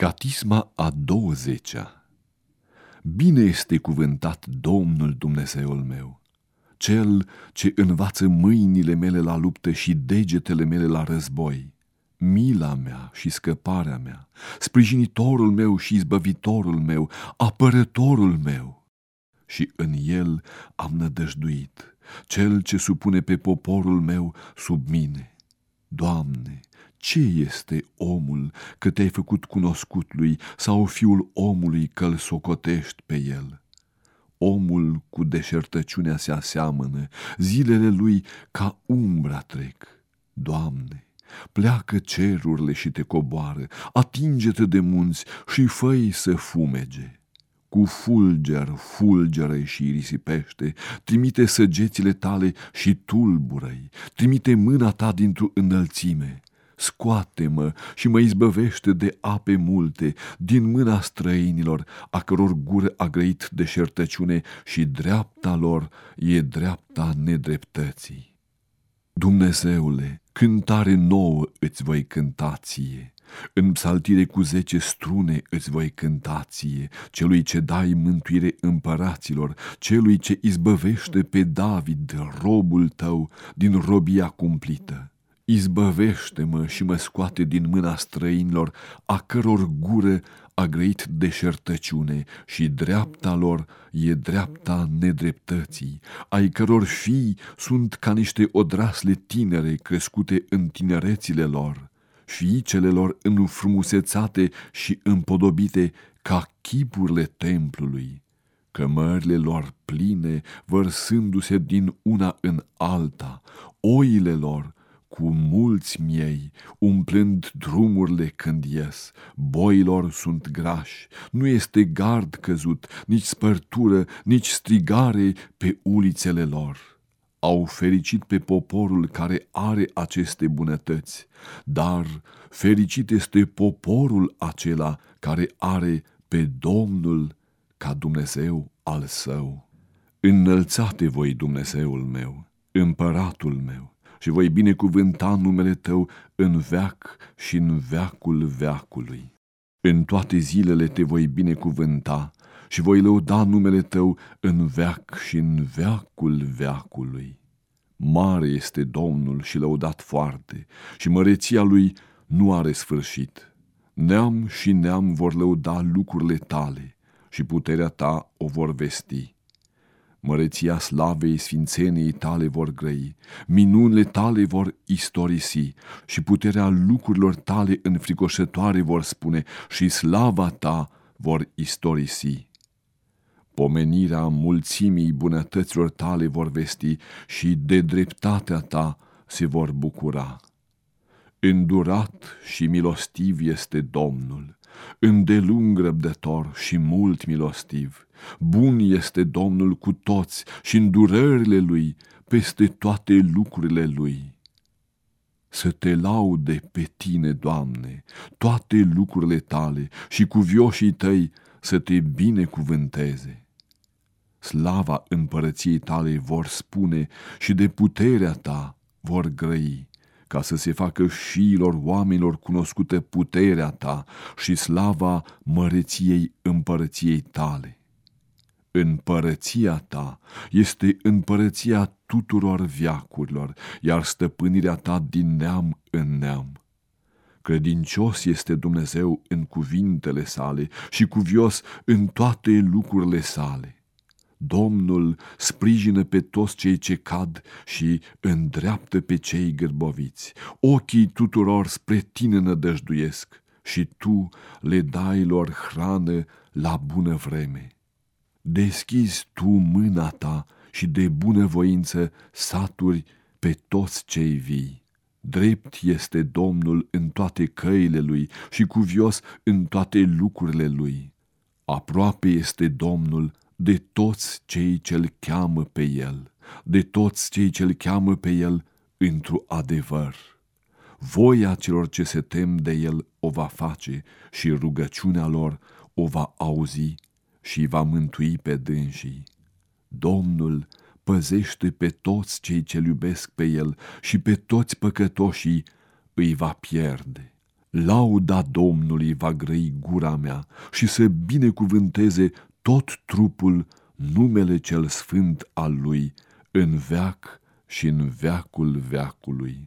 Catisma a douăzecea Bine este cuvântat Domnul Dumnezeul meu, Cel ce învață mâinile mele la luptă și degetele mele la război, mila mea și scăparea mea, sprijinitorul meu și izbăvitorul meu, apărătorul meu. Și în el am nădăjduit, cel ce supune pe poporul meu sub mine. Doamne, ce este omul că te-ai făcut cunoscut lui sau fiul omului că-l socotești pe el? Omul cu deșertăciunea se aseamănă, zilele lui ca umbra trec. Doamne, pleacă cerurile și te coboară, atinge-te de munți și făi să fumege. Cu fulger, fulgeră și risipește, trimite săgețile tale și tulbură-i, trimite mâna ta dintr-o înălțime scoate-mă și mă izbăvește de ape multe, din mâna străinilor, a căror gură a grăit deșertăciune și dreapta lor e dreapta nedreptății. Dumnezeule, cântare nouă îți voi cânta ție, în psaltire cu zece strune îți voi cânta ție, celui ce dai mântuire împăraților, celui ce izbăvește pe David, robul tău, din robia cumplită. Izbăvește-mă și mă scoate din mâna străinilor, a căror gură a grăit deșertăciune și dreapta lor e dreapta nedreptății, ai căror fii sunt ca niște odrasle tinere crescute în tinerețile lor, fiicele lor înfrumusețate și împodobite ca chipurile templului. Cămările lor pline, vărsându-se din una în alta, oile lor cu mulți miei, umplând drumurile când ies, boilor sunt grași, nu este gard căzut, nici spărtură, nici strigare pe ulițele lor. Au fericit pe poporul care are aceste bunătăți, dar fericit este poporul acela care are pe Domnul ca Dumnezeu al său. Înălțate voi, Dumnezeul meu, împăratul meu, și voi binecuvânta numele Tău în veac și în veacul veacului. În toate zilele te voi binecuvânta și voi lăuda numele Tău în veac și în veacul veacului. Mare este Domnul și lăudat foarte și măreția Lui nu are sfârșit. Neam și neam vor lăuda lucrurile Tale și puterea Ta o vor vesti. Măreția slavei sfințeniei tale vor grăi, minunile tale vor istorisi și puterea lucrurilor tale înfricoșătoare vor spune și slava ta vor istorisi. Pomenirea mulțimii bunătăților tale vor vesti și de dreptatea ta se vor bucura. Îndurat și milostiv este Domnul, îndelung răbdător și mult milostiv. Bun este Domnul cu toți și îndurările Lui peste toate lucrurile Lui. Să te laude pe tine, Doamne, toate lucrurile tale și cu vioșii tăi să te binecuvânteze. Slava împărăției tale vor spune și de puterea ta vor grăi ca să se facă șiilor oamenilor cunoscută puterea ta și slava măreției împărăției tale. Împărăția ta este împărăția tuturor viacurilor, iar stăpânirea ta din neam în neam. Credincios este Dumnezeu în cuvintele sale și cuvios în toate lucrurile sale. Domnul sprijină pe toți cei ce cad și îndreaptă pe cei gârboviți. Ochii tuturor spre tine nădăjduiesc și tu le dai lor hrană la bună vreme. Deschizi tu mâna ta și de bunăvoință saturi pe toți cei vii. Drept este Domnul în toate căile lui și cuvios în toate lucrurile lui. Aproape este Domnul de toți cei ce-l cheamă pe el, de toți cei ce-l cheamă pe el într-o adevăr. Voia celor ce se tem de el o va face și rugăciunea lor o va auzi și va mântui pe dânsii. Domnul păzește pe toți cei ce iubesc pe el și pe toți păcătoșii îi va pierde. Lauda Domnului va grăi gura mea și să binecuvânteze tot trupul numele cel sfânt al lui în veac și în veacul veacului.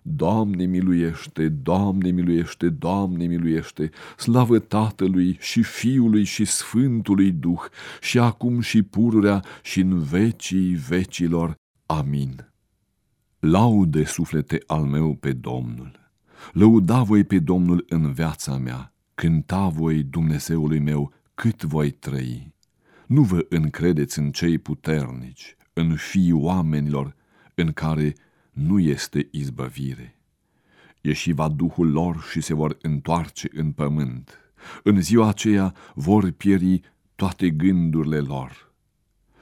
Doamne miluiește, Doamne miluiește, Doamne miluiește, slavă Tatălui și Fiului și Sfântului Duh, și acum și pururea și în vecii vecilor. Amin. Laude suflete al meu pe Domnul, lăuda voi pe Domnul în viața mea, cânta voi Dumnezeului meu cât voi trăi. Nu vă încredeți în cei puternici, în fii oamenilor, în care nu este izbăvire. Ieșiva Duhul lor și se vor întoarce în pământ. În ziua aceea vor pieri toate gândurile lor.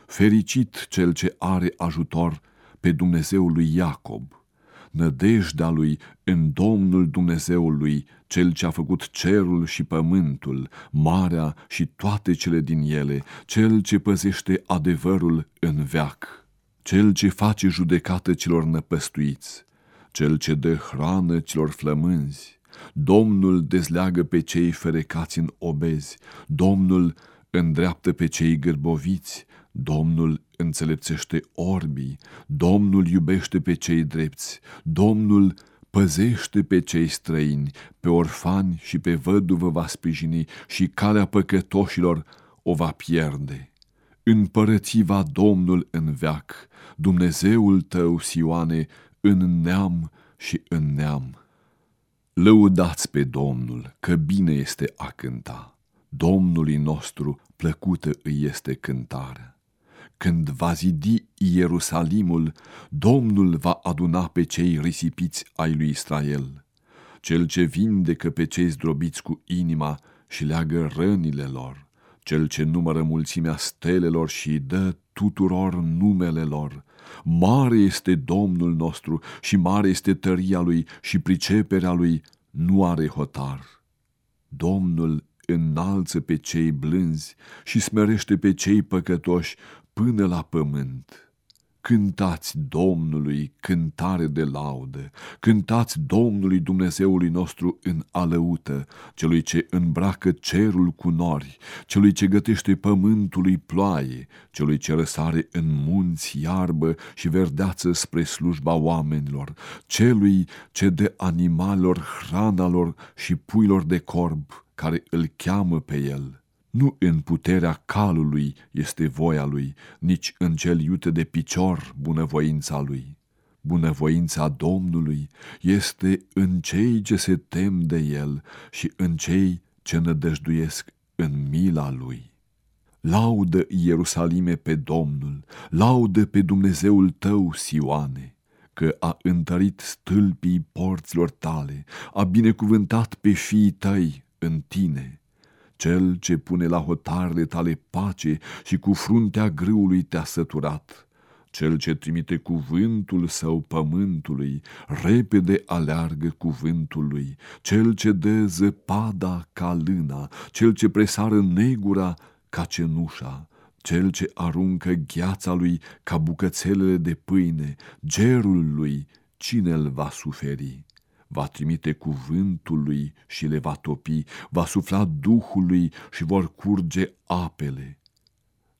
Fericit cel ce are ajutor pe Dumnezeul lui Iacob, nădejdea lui în Domnul Dumnezeului, cel ce a făcut cerul și pământul, marea și toate cele din ele, cel ce păzește adevărul în veac cel ce face judecată celor năpăstuiți, cel ce dă hrană celor flămânzi, Domnul dezleagă pe cei ferecați în obezi, Domnul îndreaptă pe cei gârboviți, Domnul înțelepțește orbii, Domnul iubește pe cei drepți, Domnul păzește pe cei străini, pe orfani și pe văduvă va sprijini și calea păcătoșilor o va pierde. Împărățiva Domnul în veac, Dumnezeul tău, Sioane, în neam și în neam. Lăudați pe Domnul, că bine este a cânta. Domnului nostru plăcută îi este cântarea. Când va zidi Ierusalimul, Domnul va aduna pe cei risipiți ai lui Israel. Cel ce vindecă pe cei zdrobiți cu inima și leagă rănile lor cel ce numără mulțimea stelelor și dă tuturor numele lor. Mare este Domnul nostru și mare este tăria lui și priceperea lui nu are hotar. Domnul înalță pe cei blânzi și smerește pe cei păcătoși până la pământ. Cântați Domnului cântare de laudă, cântați Domnului Dumnezeului nostru în alăută, celui ce îmbracă cerul cu nori, celui ce gătește pământului ploaie, celui ce răsare în munți iarbă și verdeață spre slujba oamenilor, celui ce dă animalelor hrana lor și puilor de corb, care îl cheamă pe el nu în puterea calului este voia lui, nici în cel iute de picior bunăvoința lui. Bunăvoința Domnului este în cei ce se tem de el și în cei ce nădăjduiesc în mila lui. Laudă, Ierusalime, pe Domnul, laudă pe Dumnezeul tău, Sioane, că a întărit stâlpii porților tale, a binecuvântat pe fiii tăi în tine cel ce pune la hotarele tale pace și cu fruntea grâului te-a săturat. Cel ce trimite cuvântul său pământului, repede aleargă cuvântului. Cel ce dă zăpada ca lâna, cel ce presară negura ca cenușa, cel ce aruncă gheața lui ca bucățelele de pâine, gerul lui, cine îl va suferi? Va trimite cuvântul lui și le va topi, va sufla Duhului și vor curge apele.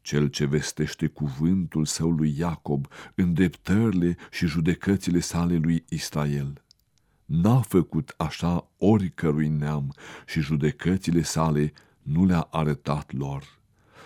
Cel ce vestește cuvântul său lui Iacob, îndreptările și judecățile sale lui Israel. N-a făcut așa oricărui neam și judecățile sale nu le-a arătat lor.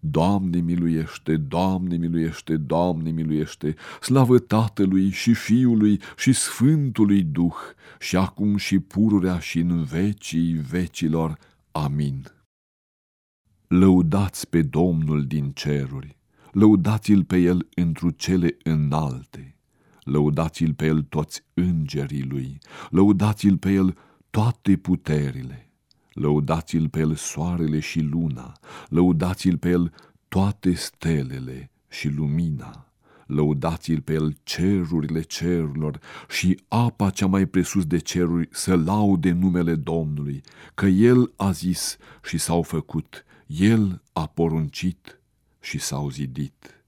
Doamne miluiește, Doamne miluiește, Doamne miluiește, slavă Tatălui și Fiului și Sfântului Duh, și acum și pururea și în vecii vecilor. Amin. Lăudați pe Domnul din ceruri, lăudați-l pe El întru cele înalte, lăudați-l pe El toți îngerii Lui, lăudați-l pe El toate puterile lăudați-l pe el soarele și luna, lăudați-l pe el toate stelele și lumina, lăudați-l pe el cerurile cerurilor și apa cea mai presus de ceruri să laude numele Domnului, că El a zis și s-au făcut, El a poruncit și s-au zidit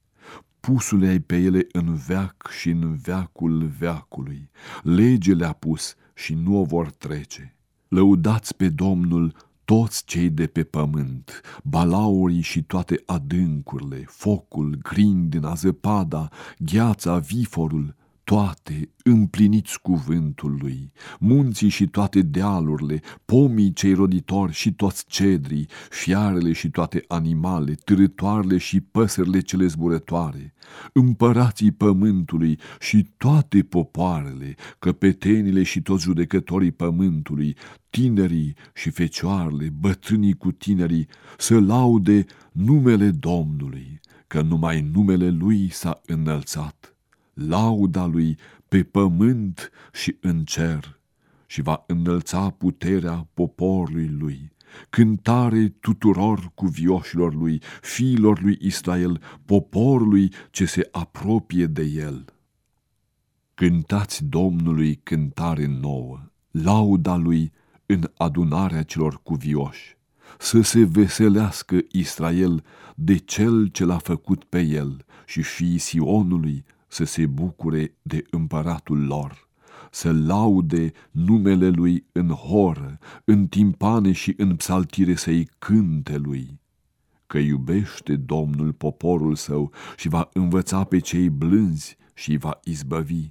pusule ai pe ele în veac și în veacul veacului. Lege le-a pus și nu o vor trece. Lăudați pe Domnul toți cei de pe pământ, balaurii și toate adâncurile, focul, grindina, zăpada, gheața, viforul, toate împliniți cuvântul lui, munții și toate dealurile, pomii cei roditori și toți cedrii, fiarele și toate animale, târătoarele și păsările cele zburătoare, împărații pământului și toate popoarele, căpetenile și toți judecătorii pământului, tinerii și fecioarele, bătrânii cu tinerii, să laude numele Domnului, că numai numele Lui s-a înălțat lauda lui pe pământ și în cer și va înălța puterea poporului lui, cântare tuturor cuvioșilor lui, fiilor lui Israel, poporului ce se apropie de el. Cântați Domnului cântare nouă, lauda lui în adunarea celor cuvioși, să se veselească Israel de cel ce l-a făcut pe el și fiii Sionului să se bucure de împăratul lor, să laude numele lui în horă, în timpane și în psaltire să-i cânte lui, că iubește Domnul poporul său și va învăța pe cei blânzi și va izbăvi.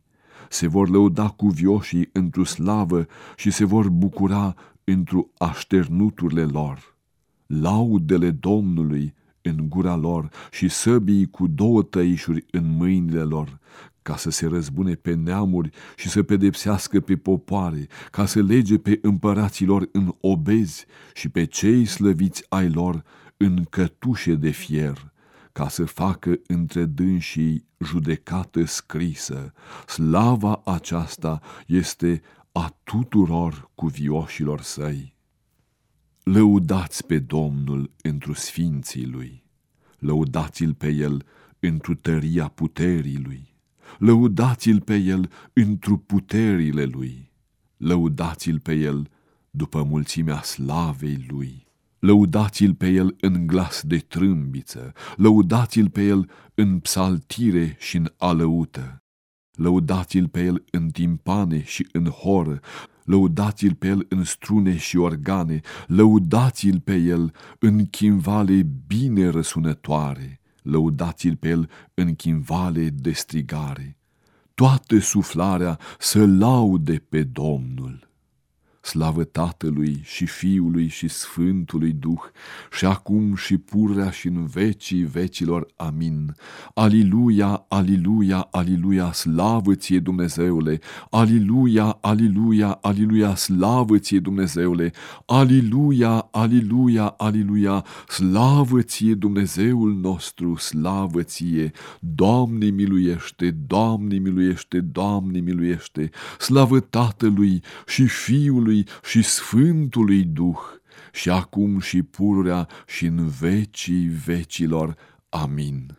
Se vor lăuda cu vioșii într-o slavă și se vor bucura într-o așternuturile lor. Laudele Domnului în gura lor și săbii cu două tăișuri în mâinile lor, ca să se răzbune pe neamuri și să pedepsească pe popoare, ca să lege pe împăraților în obezi și pe cei slăviți ai lor în cătușe de fier, ca să facă între dânsii judecată scrisă. Slava aceasta este a tuturor cuvioșilor săi. Lăudați pe Domnul întru sfinții lui, lăudați-l pe el întru tăria puterii lui, lăudați-l pe el întru puterile lui, lăudați-l pe el după mulțimea slavei lui, lăudați-l pe el în glas de trâmbiță, lăudați-l pe el în psaltire și în alăută, lăudați-l pe el în timpane și în horă, lăudați-l pe el în strune și organe, lăudați-l pe el în chimvale bine răsunătoare, lăudați-l pe el în chimvale de strigare. Toată suflarea să laude pe Domnul. Slavă Tatălui și Fiului și Sfântului Duh, și acum și purrea și în vecii vecilor. Amin. Aliluia, aliluia, aliluia, slavă ție Dumnezeule! Aliluia, aliluia, aliluia, slavă ție Dumnezeule! Aliluia, aliluia, aliluia, slavă ție Dumnezeul nostru, slavă ție! Doamne miluiește, Doamne miluiește, Doamne miluiește! Slavă Tatălui și Fiului și Sfântului Duh, și acum și pururea și în vecii vecilor. Amin.